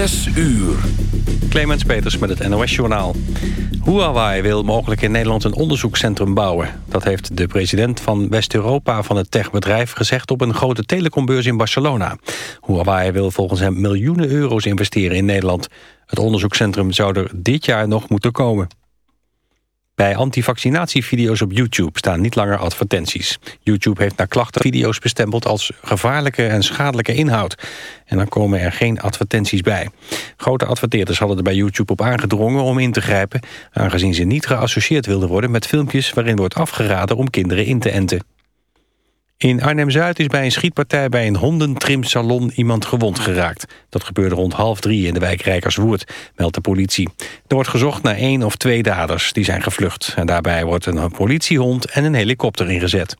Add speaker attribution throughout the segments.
Speaker 1: Zes uur.
Speaker 2: Clemens Peters met het NOS-journaal. Huawei wil mogelijk in Nederland een onderzoekscentrum bouwen. Dat heeft de president van West-Europa van het techbedrijf gezegd... op een grote telecombeurs in Barcelona. Huawei wil volgens hem miljoenen euro's investeren in Nederland. Het onderzoekscentrum zou er dit jaar nog moeten komen. Bij antivaccinatievideo's op YouTube staan niet langer advertenties. YouTube heeft naar klachten video's bestempeld als gevaarlijke en schadelijke inhoud. En dan komen er geen advertenties bij. Grote adverteerders hadden er bij YouTube op aangedrongen om in te grijpen... aangezien ze niet geassocieerd wilden worden met filmpjes... waarin wordt afgeraden om kinderen in te enten. In Arnhem-Zuid is bij een schietpartij bij een hondentrimsalon iemand gewond geraakt. Dat gebeurde rond half drie in de wijk Rijkerswoerd, meldt de politie. Er wordt gezocht naar één of twee daders, die zijn gevlucht. En daarbij wordt een politiehond en een helikopter ingezet.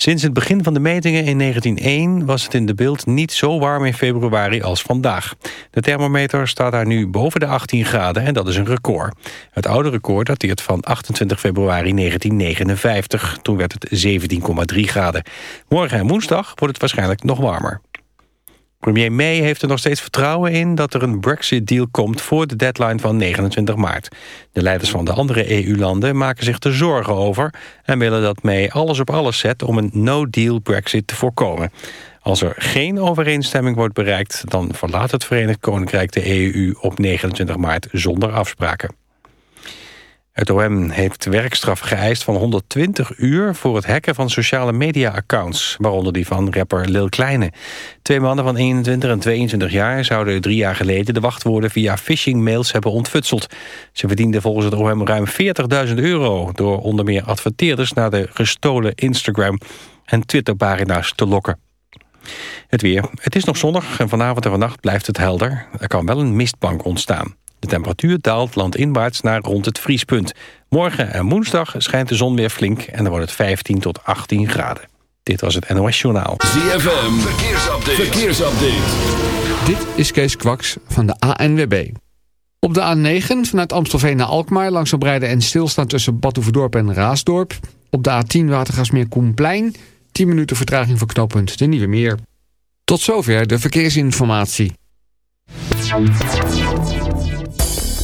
Speaker 2: Sinds het begin van de metingen in 1901 was het in de beeld niet zo warm in februari als vandaag. De thermometer staat daar nu boven de 18 graden en dat is een record. Het oude record dateert van 28 februari 1959. Toen werd het 17,3 graden. Morgen en woensdag wordt het waarschijnlijk nog warmer. Premier May heeft er nog steeds vertrouwen in dat er een Brexit-deal komt voor de deadline van 29 maart. De leiders van de andere EU-landen maken zich er zorgen over en willen dat May alles op alles zet om een no-deal Brexit te voorkomen. Als er geen overeenstemming wordt bereikt, dan verlaat het Verenigd Koninkrijk de EU op 29 maart zonder afspraken. Het OM heeft werkstraf geëist van 120 uur... voor het hacken van sociale media-accounts... waaronder die van rapper Lil Kleine. Twee mannen van 21 en 22 jaar... zouden drie jaar geleden de wachtwoorden via phishing-mails hebben ontfutseld. Ze verdienden volgens het OM ruim 40.000 euro... door onder meer adverteerders naar de gestolen Instagram- en Twitter-pagina's te lokken. Het weer. Het is nog zonnig en vanavond en vannacht blijft het helder. Er kan wel een mistbank ontstaan. De temperatuur daalt landinwaarts naar rond het vriespunt. Morgen en woensdag schijnt de zon weer flink en dan wordt het 15 tot 18 graden. Dit was het NOS Journaal.
Speaker 1: ZFM, verkeersupdate. verkeersupdate.
Speaker 3: Dit is Kees Kwaks van de ANWB. Op de A9 vanuit Amstelveen naar Alkmaar... langzaam rijden en stilstaan tussen Badhoevedorp en Raasdorp. Op de A10 Watergasmeer Koenplein... 10 minuten vertraging voor knooppunt de Nieuwe Meer. Tot zover de verkeersinformatie.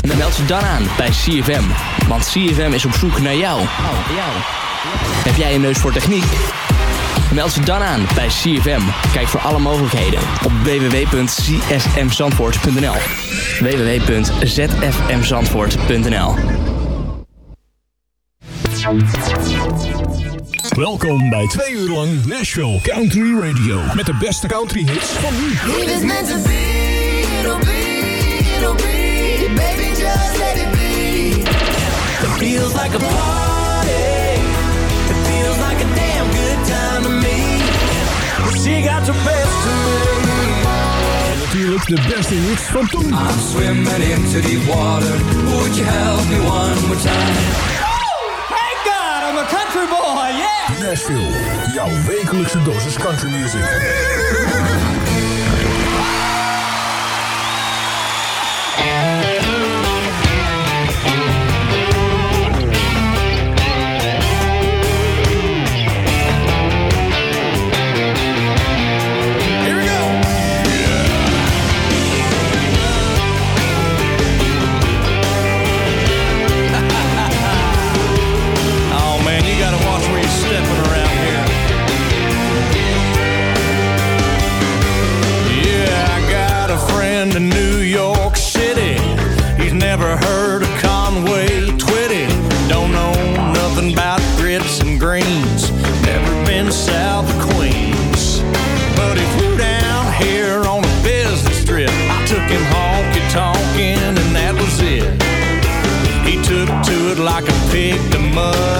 Speaker 4: Dan meld je dan aan bij CFM. Want CFM is op zoek naar jou. Heb jij een neus voor techniek? Meld je dan aan bij CFM. Kijk voor alle mogelijkheden op www.csmzandvoort.nl www.zfmzandvoort.nl
Speaker 5: Welkom bij twee uur lang Nashville Country Radio. Met de beste country hits van nu.
Speaker 6: Feels like a party. It feels like a damn good time to me. She got the best of me.
Speaker 5: En natuurlijk de beste hits van toen.
Speaker 6: I'm swimming into deep water. Would you help me one more time? Thank God, I'm a country boy, yeah!
Speaker 5: Nashville, jouw wekelijkse dosis country music.
Speaker 7: greens. Never been south of Queens. But he flew down here on a business trip. I took him honky tonkin', and that was it. He took to it like a pig to mud.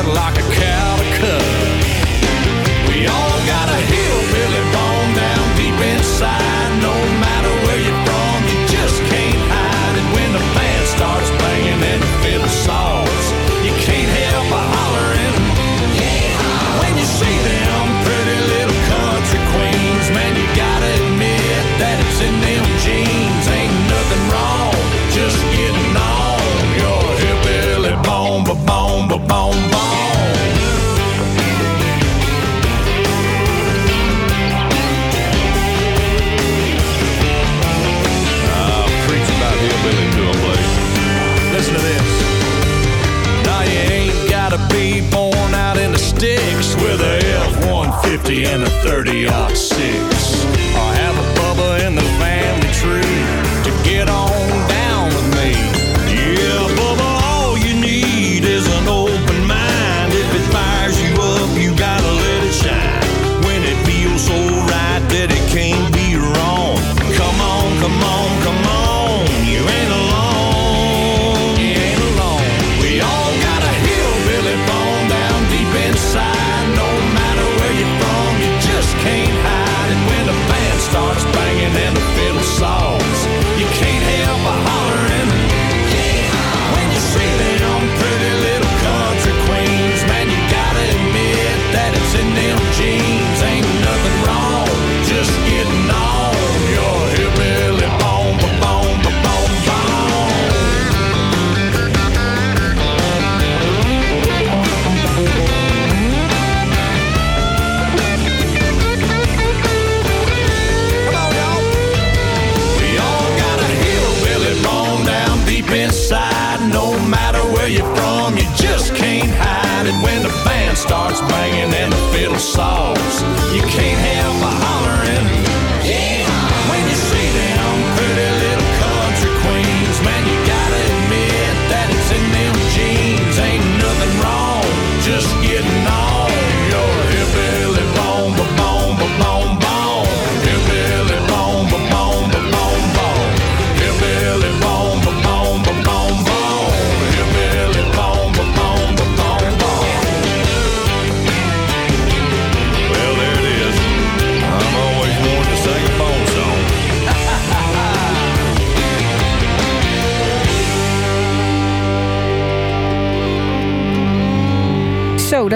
Speaker 7: 30
Speaker 8: oxy.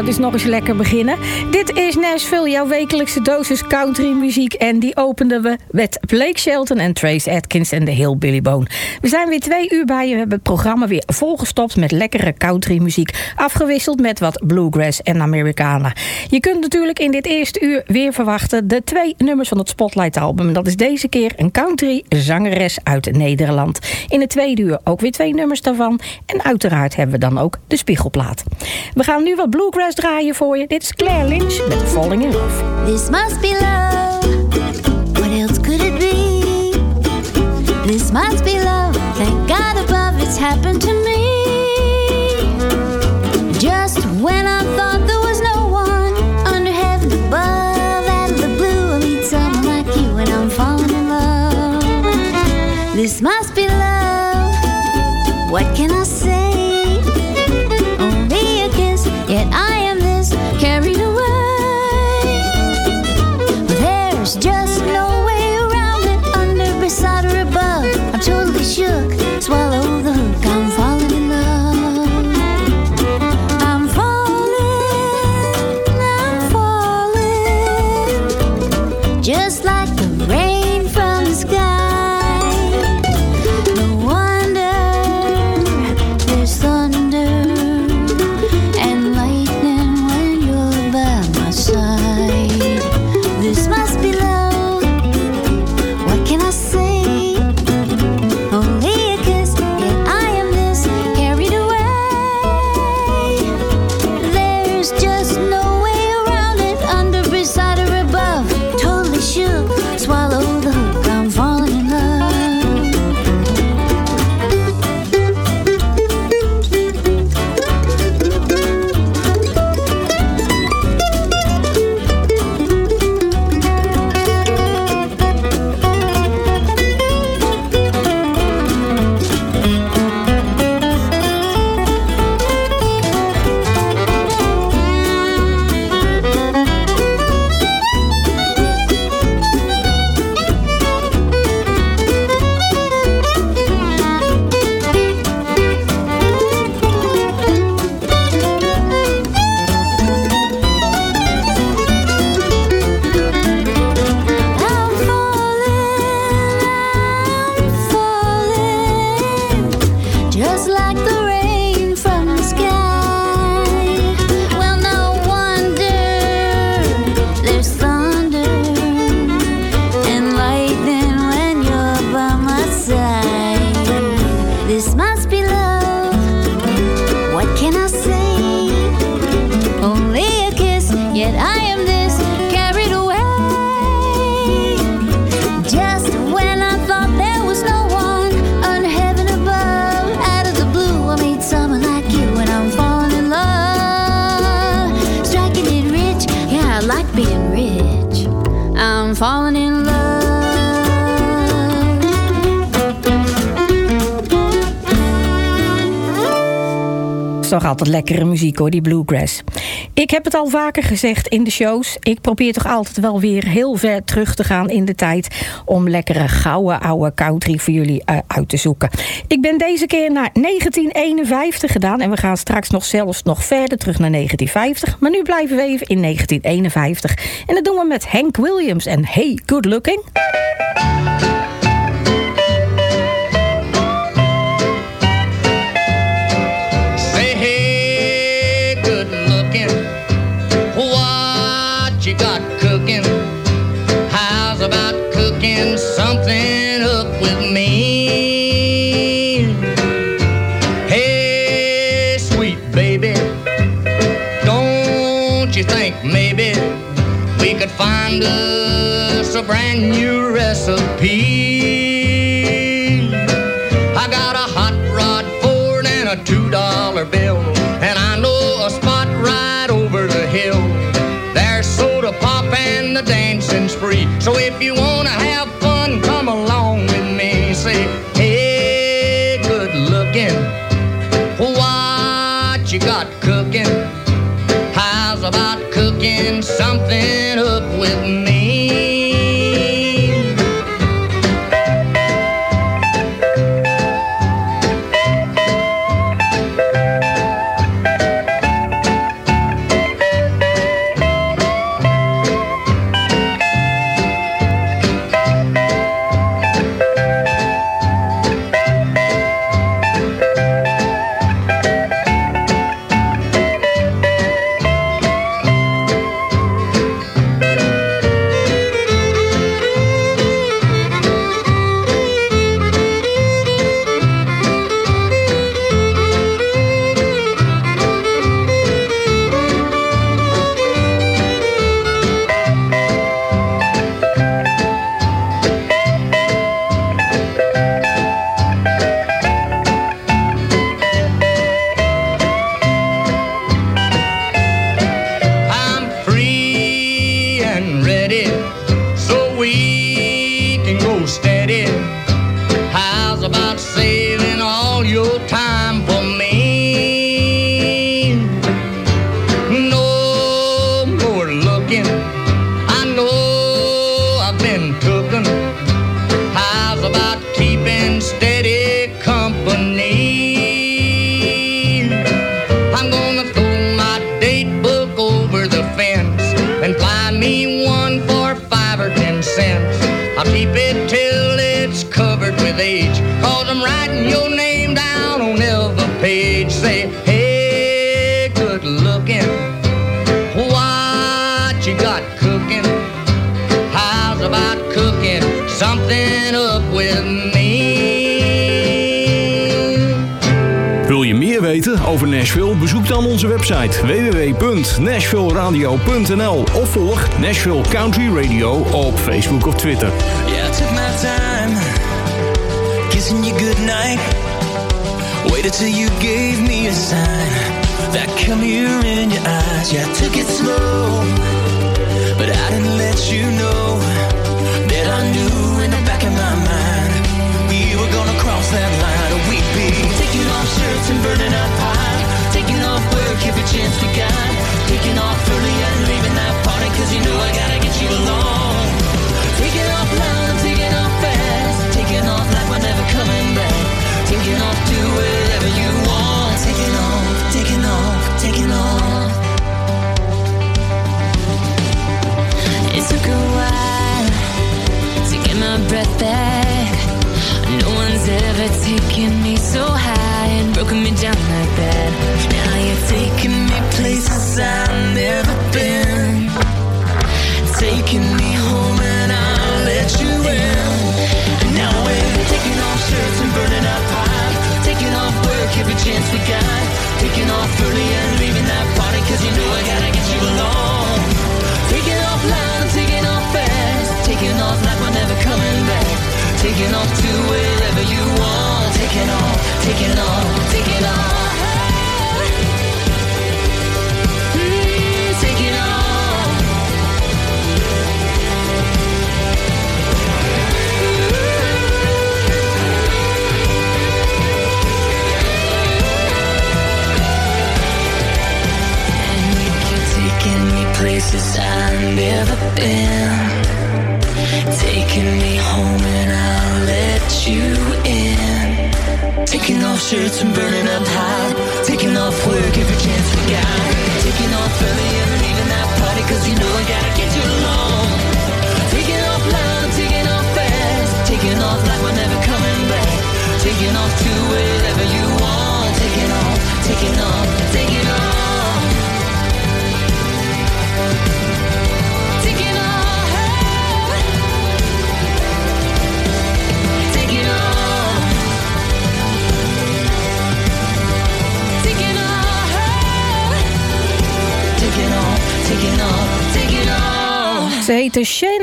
Speaker 8: dus is nog eens lekker beginnen. Dit is Nashville, jouw wekelijkse dosis country muziek. En die openden we met Blake Shelton en Trace Atkins en de heel Billy Bone. We zijn weer twee uur bij je. We hebben het programma weer volgestopt met lekkere country muziek. Afgewisseld met wat bluegrass en Americana. Je kunt natuurlijk in dit eerste uur weer verwachten de twee nummers van het Spotlight album. Dat is deze keer een country zangeres uit Nederland. In het tweede uur ook weer twee nummers daarvan. En uiteraard hebben we dan ook de spiegelplaat. We gaan nu wat bluegrass draaien voor je. Dit is Claire Lynch met Falling in Love.
Speaker 9: This must be love. What else could it be? This must be love. Thank God above it's happened to me. Just when I thought there was no one under heaven above, out of the blue I meet someone like you and I'm falling in love. This must be love. What can
Speaker 10: altijd lekkere muziek hoor, die bluegrass. Ik heb het al vaker gezegd in de shows. Ik probeer toch altijd wel weer heel ver terug te gaan in de tijd... om lekkere gouden oude country voor jullie eh, uit te zoeken. Ik ben deze keer naar 1951 gedaan... en we gaan straks nog zelfs nog verder terug naar 1950. Maar nu blijven we even in 1951. En dat doen we met Hank Williams en Hey Good Looking.
Speaker 11: Find us a brand new recipe? I got a hot rod Ford and a two dollar bill, and I know a spot right over the hill. There's soda pop and the dancing's free. So if you wanna have with age, cause I'm writing your name down on every page. Say, hey, good looking, what you got cooking? How's about cooking something up with me?
Speaker 5: Wil je meer weten over Nashville? Bezoek dan onze website www.nashvilleradio.nl of volg Nashville Country Radio op Facebook of Twitter.
Speaker 6: Yeah, Waited till you gave me a sign. That come here in your eyes. Yeah, I took it slow, but I didn't let you know that I knew in the back of my mind we were gonna cross that line. We'd be taking off shirts and burning up high, taking off work every chance we got, taking off early and leaving that party 'cause you know I gotta get you along. Taking off loud taking off fast, taking off like we're never coming back, taking off to wherever taking off, taking off.
Speaker 9: It took a while to get my breath back.
Speaker 5: No one's ever taken me so high and broken me down like that.
Speaker 6: Now you're taking me places I've never been. Taking me home and I'll let you in. Now we're taking off shirts and burning. Taking off work every chance we got Taking off early and leaving that party cause you know I gotta get you alone Taking off loud, taking off fast. Taking off like we're never coming back. Taking off to wherever you want. Taking off, taking off, taking off.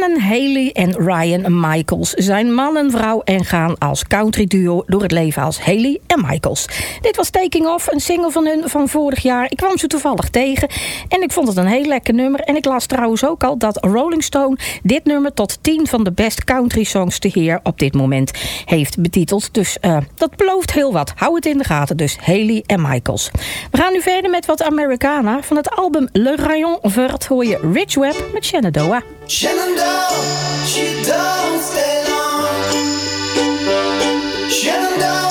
Speaker 10: Shannon Haley en Ryan Michaels zijn man en vrouw en gaan als country duo door het leven als Haley en Michaels. Dit was Taking Off, een single van hun van vorig jaar. Ik kwam ze toevallig tegen en ik vond het een heel lekker nummer. En ik las trouwens ook al dat Rolling Stone dit nummer tot 10 van de best country songs te heer op dit moment heeft betiteld. Dus eh, dat belooft heel wat. Hou het in de gaten dus, Haley en Michaels. We gaan nu verder met wat Americana. Van het album Le Rayon Vert hoor je Rich Web met Shenandoah.
Speaker 12: Shenandoah, she don't stay long. Shenandoah.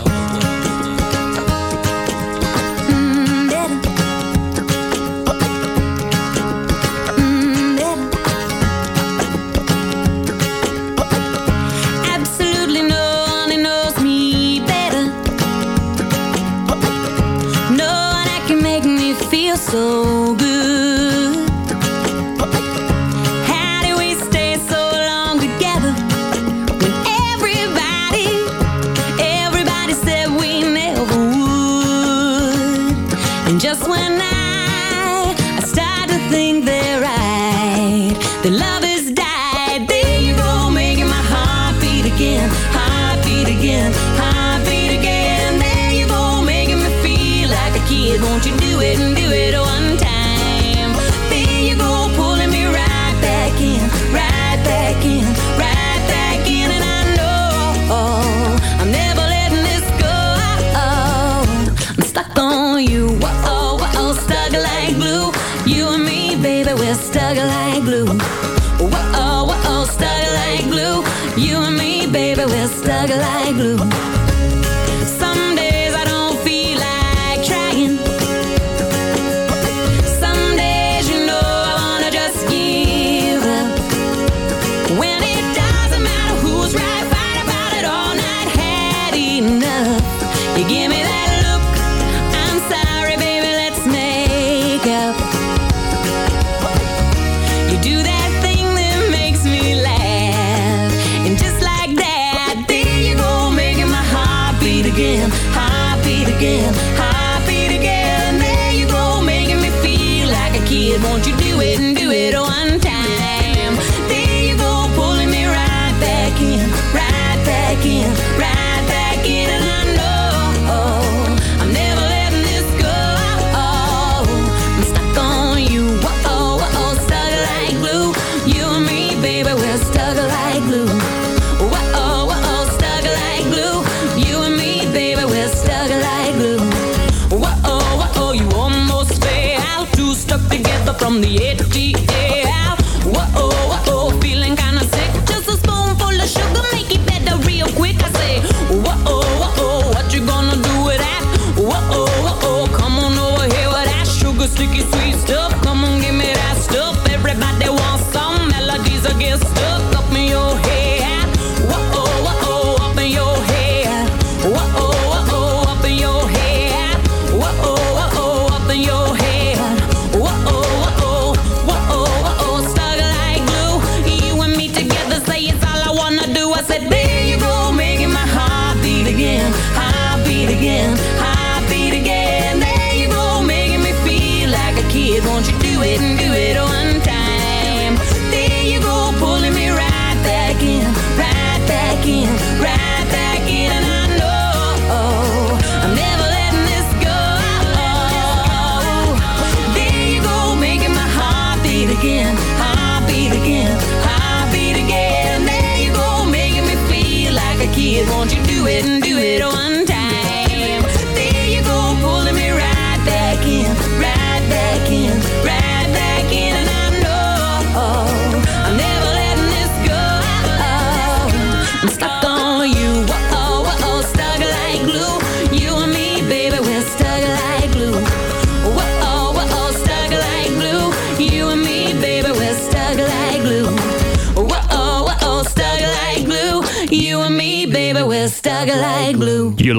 Speaker 13: Hug like
Speaker 5: blue.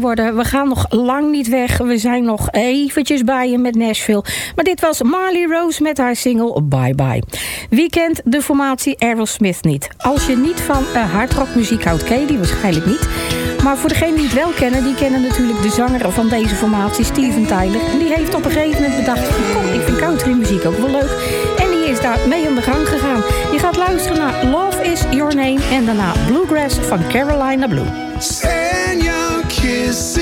Speaker 10: Worden. We gaan nog lang niet weg. We zijn nog eventjes bij je met Nashville. Maar dit was Marley Rose met haar single Bye Bye. Wie kent de formatie Aerosmith niet? Als je niet van uh, hardrockmuziek houdt, ken je die waarschijnlijk niet. Maar voor degenen die het wel kennen, die kennen natuurlijk de zanger van deze formatie, Steven Tyler. En die heeft op een gegeven moment bedacht, kom, ik vind countrymuziek ook wel leuk. En die is daar mee aan de gang gegaan. Je gaat luisteren naar Love Is Your Name en daarna Bluegrass van Carolina Blue.
Speaker 12: see.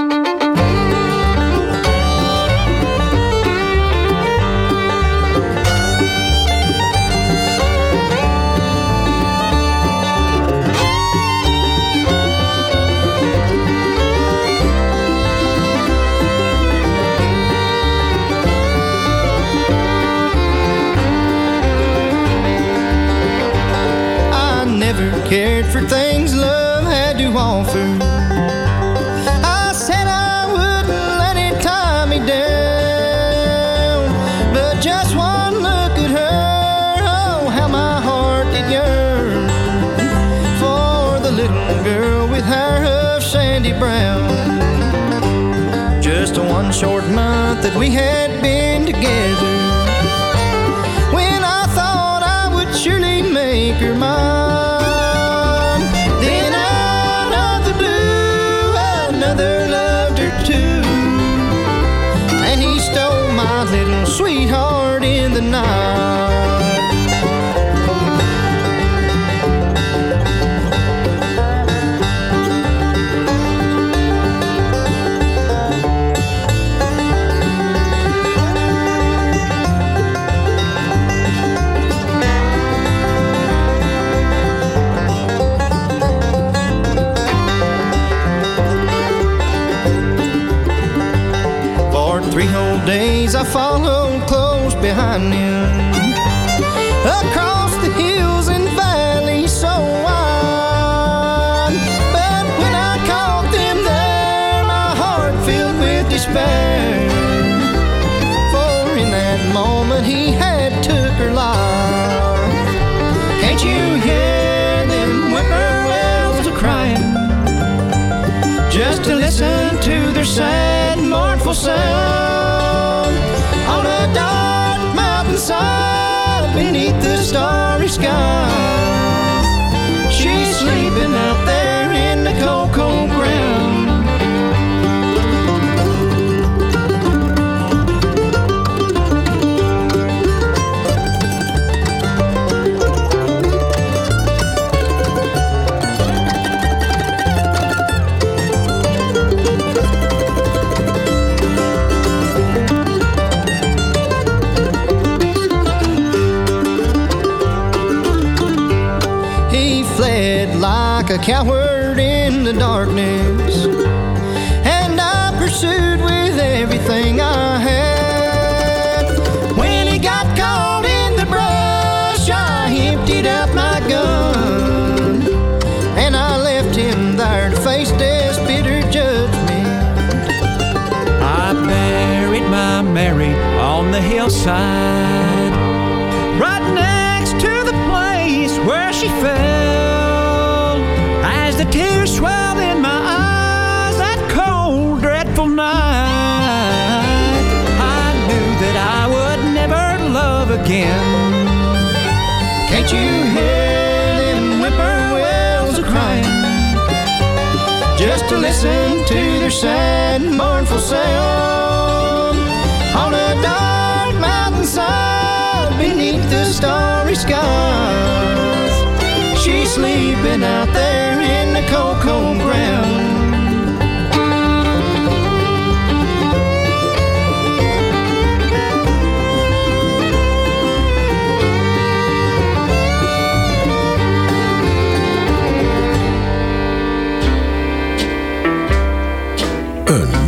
Speaker 14: That we had been
Speaker 12: behind me He fled like a coward in the darkness, and I pursued with everything I had. When he got caught in the brush, I emptied out my gun, and I left him there to face death's bitter judgment.
Speaker 15: I buried my Mary on the hillside, tears swelled in my eyes that cold, dreadful night, I knew that I would never love again.
Speaker 12: Can't you hear them whippoorwills a crying? Just to listen to their sad, mournful sound on a dark mountainside beneath the starry skies. She's sleeping out there in the cold, cold ground.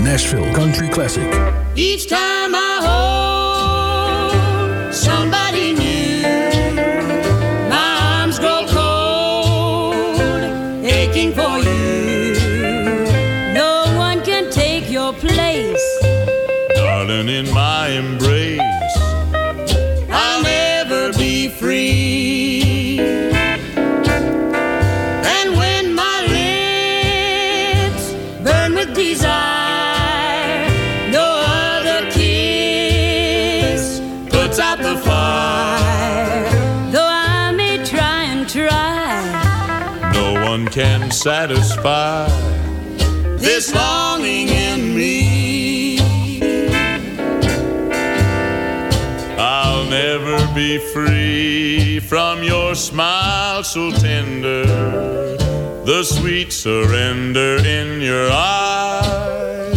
Speaker 16: Nashville Country Classic.
Speaker 5: Each time out the fire. Though I may try and try,
Speaker 17: no one can satisfy
Speaker 5: this longing in me.
Speaker 17: I'll never be free from your smile so tender, the sweet surrender in your eyes.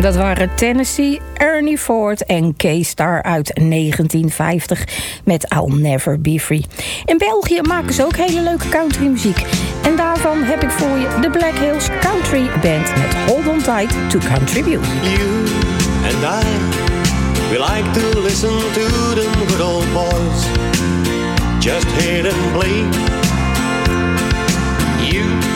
Speaker 10: Dat waren Tennessee, Ernie Ford en K-Star uit 1950 met I'll Never Be Free. In België maken ze ook hele leuke countrymuziek. En daarvan heb ik voor je de Black Hills Country Band met Hold On Tight to Country Music.
Speaker 6: You and I, we like to listen to them good old boys. Just hit and play.
Speaker 5: You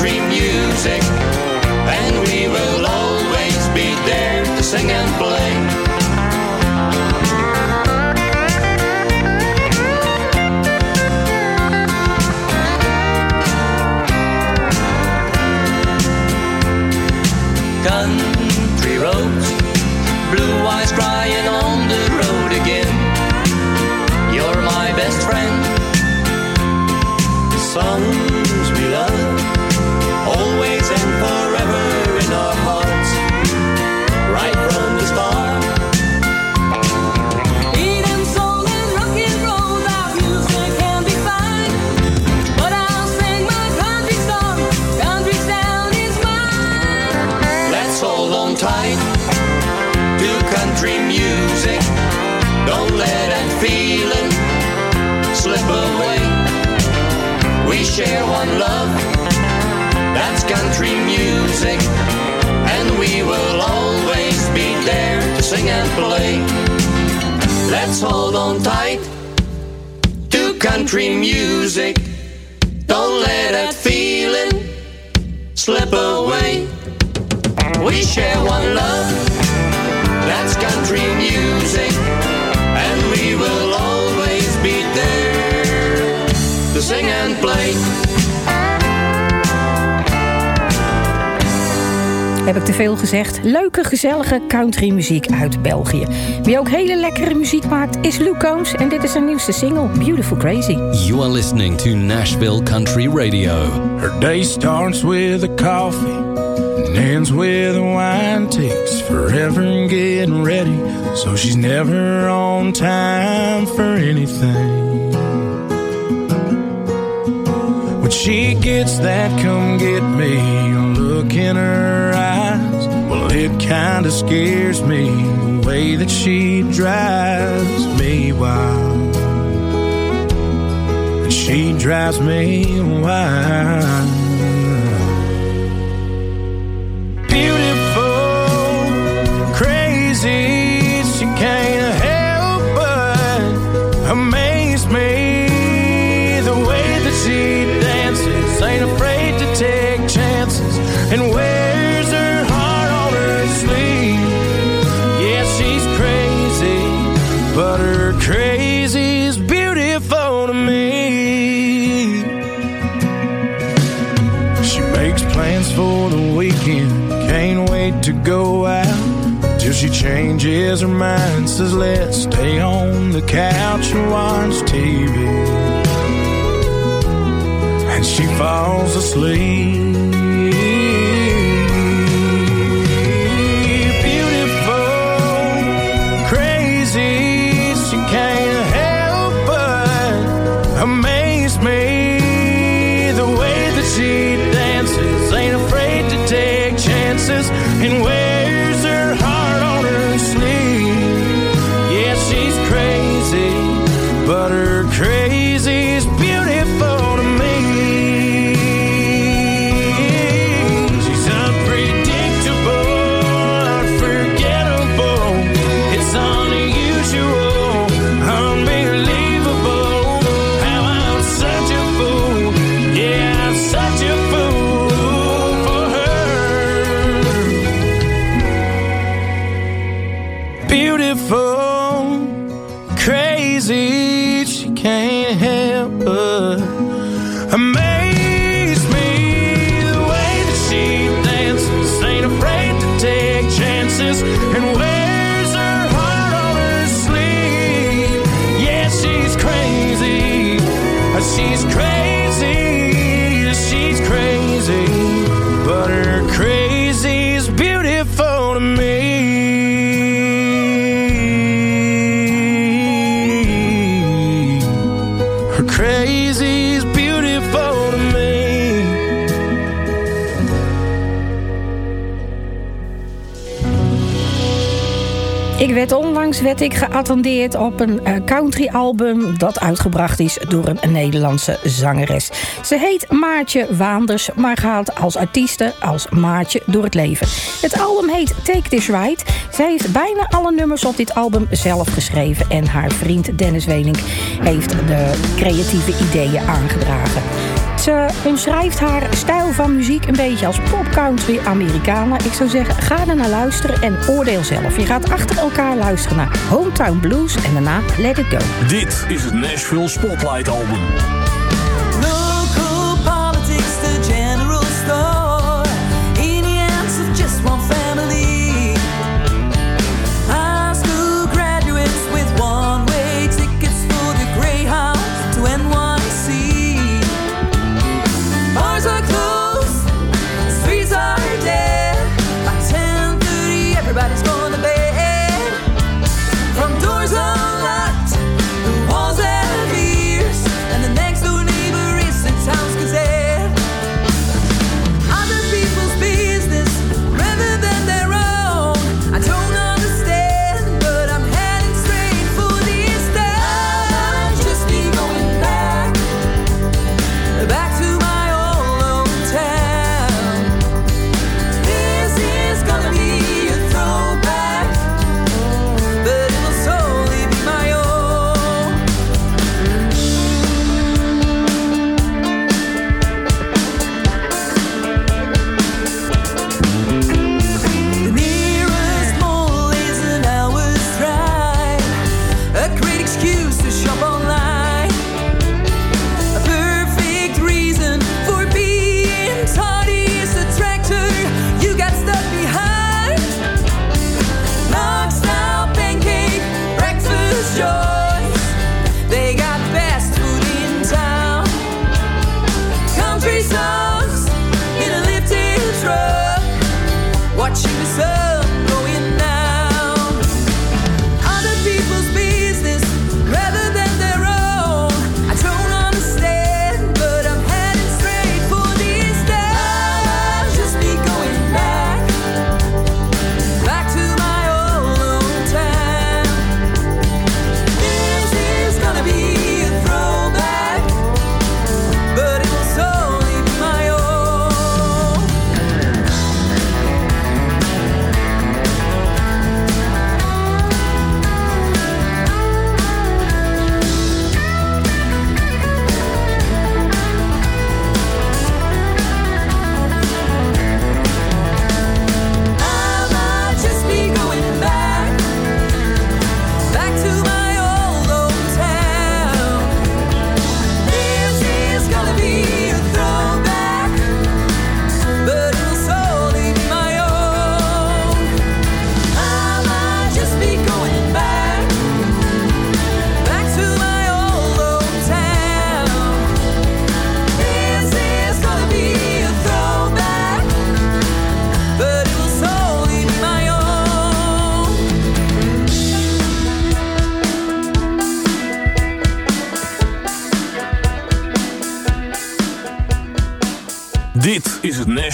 Speaker 18: country
Speaker 6: music. And we will always be there to sing and play.
Speaker 5: Country roads, blue eyes crying on the road again. You're my best friend.
Speaker 6: Songs
Speaker 18: country
Speaker 6: music. Don't let that feeling slip away. We share one love, that's country music. And we will always be there to sing and play. Let's hold on tight to country music. Don't let that feeling slip away. We share one love, sing and play.
Speaker 10: Heb ik te veel gezegd? Leuke, gezellige countrymuziek uit België. Wie ook hele lekkere muziek maakt is Luke Combs. En dit is zijn nieuwste single, Beautiful Crazy.
Speaker 19: You are listening to Nashville Country Radio.
Speaker 8: Her day starts with a coffee and ends with a wine. Takes forever in getting ready, so she's never on time for anything. She gets that come get me look in her eyes, well, it kinda scares me the way that she drives me wild. And she drives me wild. Plans for the weekend, can't wait to go out. Till she changes her mind, says let's stay on the couch and watch TV. And she falls asleep.
Speaker 10: Ik werd onlangs werd ik geattendeerd op een eh, country album dat uitgebracht is door een Nederlandse zangeres. Ze heet Maartje Waanders, maar gaat als artieste als Maartje door het leven. Het album heet Take This Ride. Zij heeft bijna alle nummers op dit album zelf geschreven en haar vriend Dennis Wenink heeft de creatieve ideeën aangedragen. Ze eh, omschrijft haar stijl van muziek een beetje als pop country Americana. Ik zou zeggen, ga er naar luisteren en oordeel zelf. Je gaat achter elkaar luisteren naar Hometown Blues en daarna Let It Go.
Speaker 20: Dit is het Nashville Spotlight Album.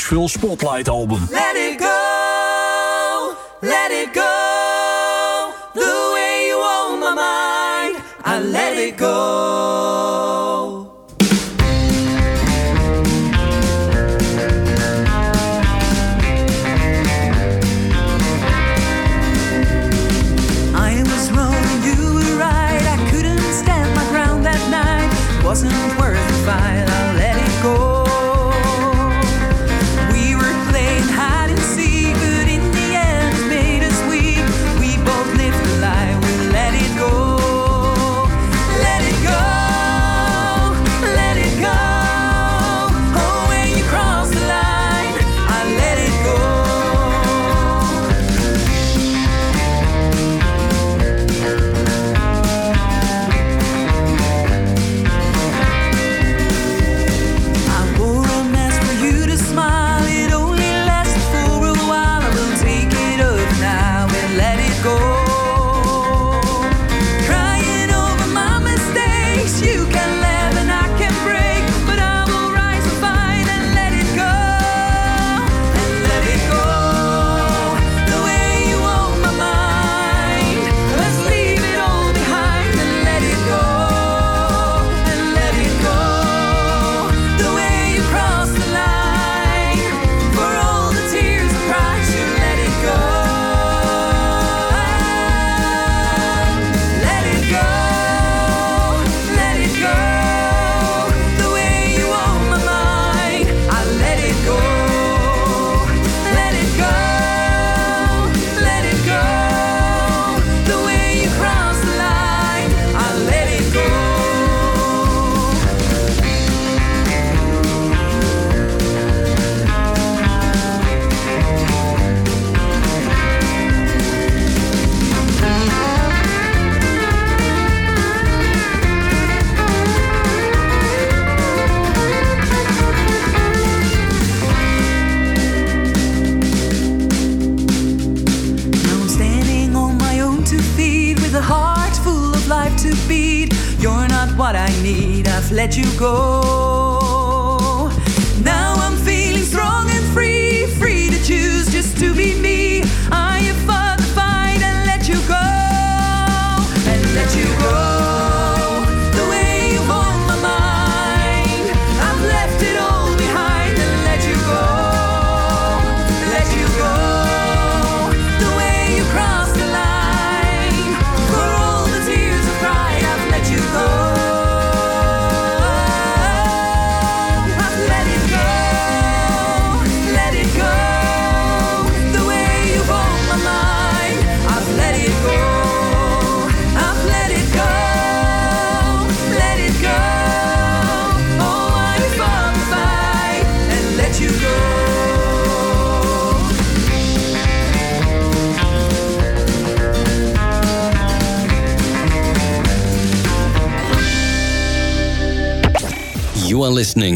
Speaker 20: Nashville Spotlight album.
Speaker 21: Let it go, let it go, the way you own my mind, I let it go.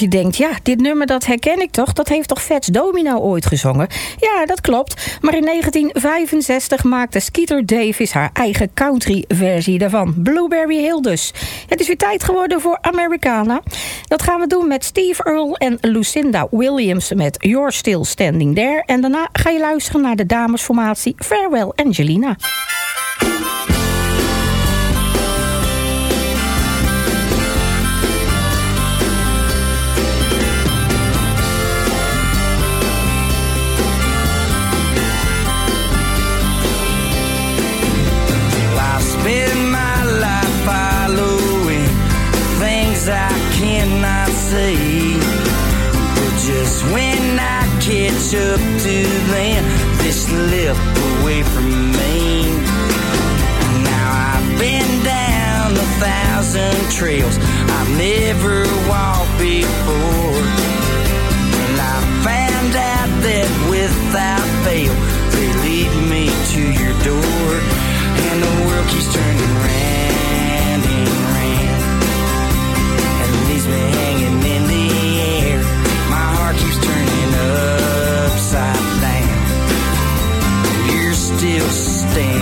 Speaker 10: Je denkt, ja, dit nummer dat herken ik toch, dat heeft toch Vets Domino ooit gezongen? Ja, dat klopt. Maar in 1965 maakte Skeeter Davis haar eigen country versie daarvan. Blueberry Hill dus. Het is weer tijd geworden voor Americana. Dat gaan we doen met Steve Earle en Lucinda Williams met You're Still Standing There. En daarna ga je luisteren naar de damesformatie Farewell Angelina.
Speaker 13: man this lift away from me. Now I've been down a thousand trails I've never walked before. And I found out that without fail, thing.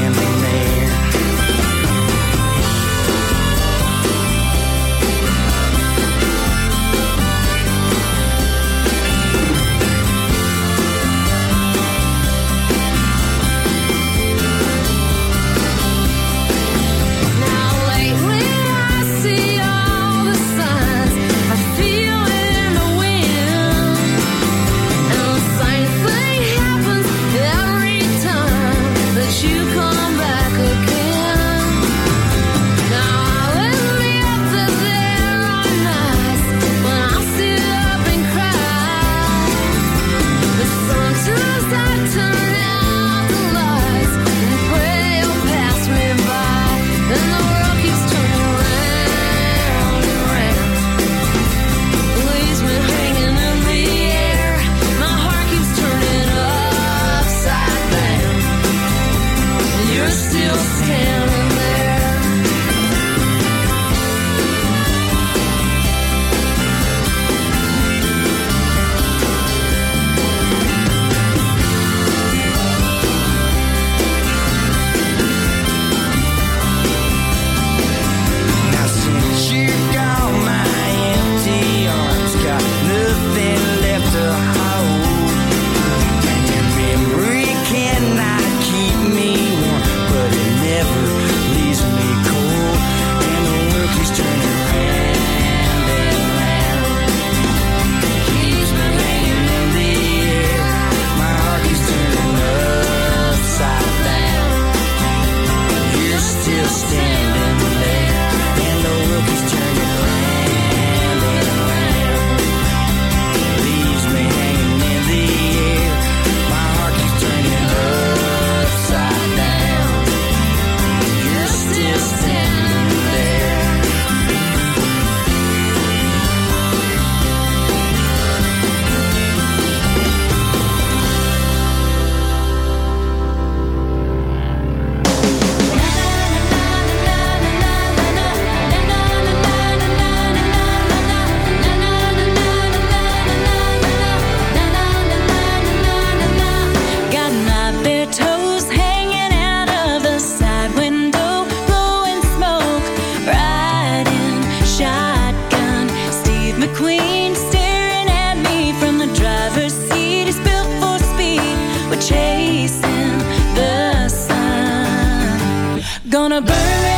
Speaker 13: staring at me from the driver's seat is built for speed we're chasing the sun gonna burn
Speaker 5: it.